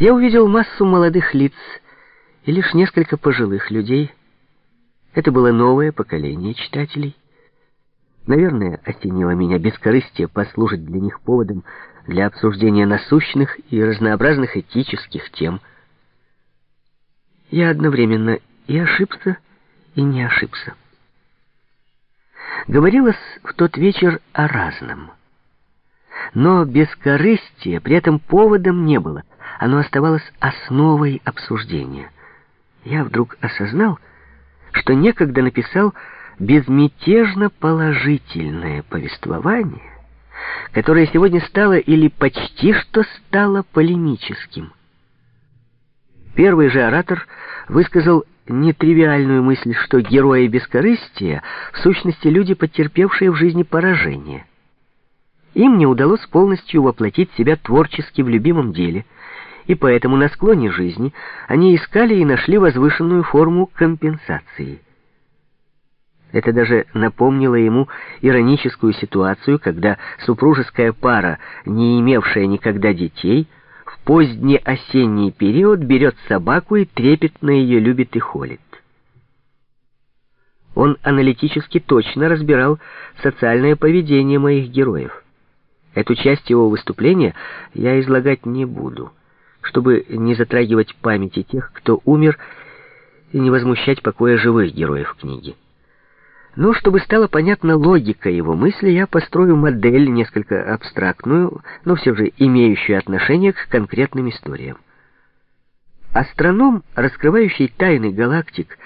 Я увидел массу молодых лиц и лишь несколько пожилых людей. Это было новое поколение читателей. Наверное, осенило меня бескорыстие послужить для них поводом для обсуждения насущных и разнообразных этических тем. Я одновременно и ошибся, и не ошибся. Говорилось в тот вечер о разном. Но бескорыстие при этом поводом не было. Оно оставалось основой обсуждения. Я вдруг осознал, что некогда написал безмятежно положительное повествование, которое сегодня стало или почти что стало полемическим. Первый же оратор высказал нетривиальную мысль, что герои бескорыстия в сущности люди, потерпевшие в жизни поражение. Им не удалось полностью воплотить себя творчески в любимом деле, и поэтому на склоне жизни они искали и нашли возвышенную форму компенсации. Это даже напомнило ему ироническую ситуацию, когда супружеская пара, не имевшая никогда детей, в поздний осенний период берет собаку и трепетно ее любит и холит. Он аналитически точно разбирал социальное поведение моих героев. Эту часть его выступления я излагать не буду, чтобы не затрагивать памяти тех, кто умер, и не возмущать покоя живых героев книги. Но чтобы стала понятна логика его мысли, я построю модель, несколько абстрактную, но все же имеющую отношение к конкретным историям. Астроном, раскрывающий тайны галактик,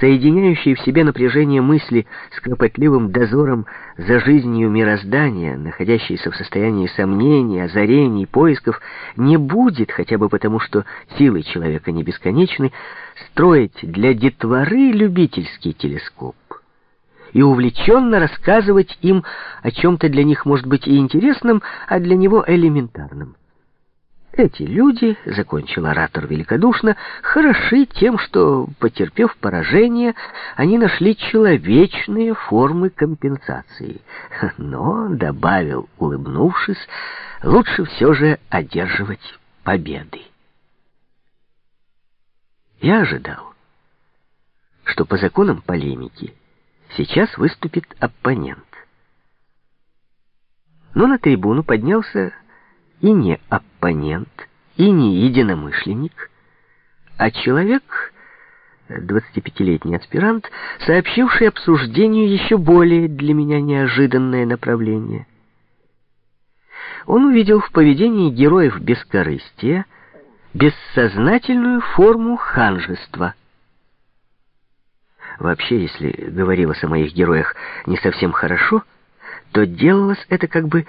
соединяющий в себе напряжение мысли с кропотливым дозором за жизнью мироздания, находящийся в состоянии сомнений, озарений, поисков, не будет, хотя бы потому, что силы человека не бесконечны, строить для детворы любительский телескоп и увлеченно рассказывать им о чем-то для них, может быть, и интересном, а для него элементарном. Эти люди, — закончил оратор великодушно, — хороши тем, что, потерпев поражение, они нашли человечные формы компенсации. Но, — добавил, улыбнувшись, — лучше все же одерживать победы. Я ожидал, что по законам полемики сейчас выступит оппонент. Но на трибуну поднялся и не оппонент, и не единомышленник, а человек, 25-летний аспирант, сообщивший обсуждению еще более для меня неожиданное направление. Он увидел в поведении героев бескорыстия бессознательную форму ханжества. Вообще, если говорилось о моих героях не совсем хорошо, то делалось это как бы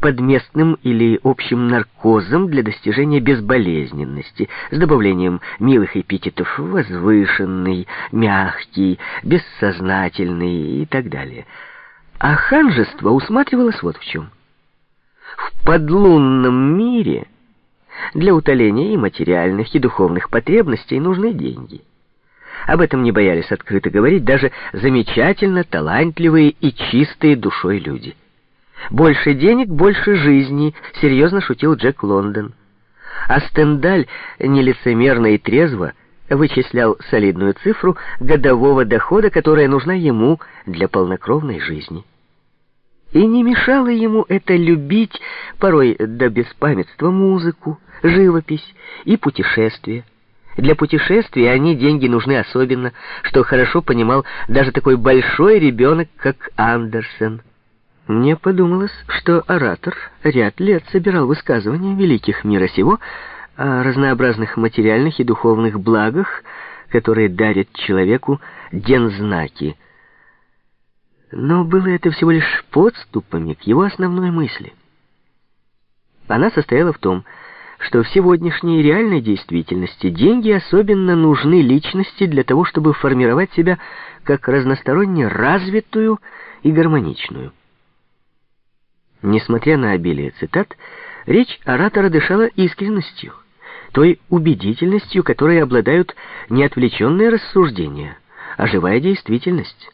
подместным или общим наркозом для достижения безболезненности, с добавлением милых эпитетов «возвышенный», «мягкий», «бессознательный» и так далее. А ханжество усматривалось вот в чем. В подлунном мире для утоления и материальных, и духовных потребностей нужны деньги. Об этом не боялись открыто говорить даже замечательно талантливые и чистые душой люди. «Больше денег, больше жизни», — серьезно шутил Джек Лондон. А Стендаль нелицемерно и трезво вычислял солидную цифру годового дохода, которая нужна ему для полнокровной жизни. И не мешало ему это любить, порой до беспамятства, музыку, живопись и путешествия. Для путешествий они деньги нужны особенно, что хорошо понимал даже такой большой ребенок, как Андерсен. Мне подумалось, что оратор ряд лет собирал высказывания великих мира сего о разнообразных материальных и духовных благах, которые дарят человеку дензнаки. Но было это всего лишь подступами к его основной мысли. Она состояла в том, что в сегодняшней реальной действительности деньги особенно нужны личности для того, чтобы формировать себя как разносторонне развитую и гармоничную. Несмотря на обилие цитат, речь оратора дышала искренностью, той убедительностью, которой обладают не отвлеченные рассуждения, а живая действительность.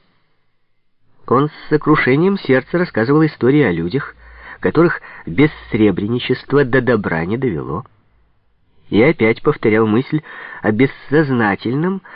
Он с сокрушением сердца рассказывал истории о людях, которых бессребреничество до добра не довело. и опять повторял мысль о бессознательном,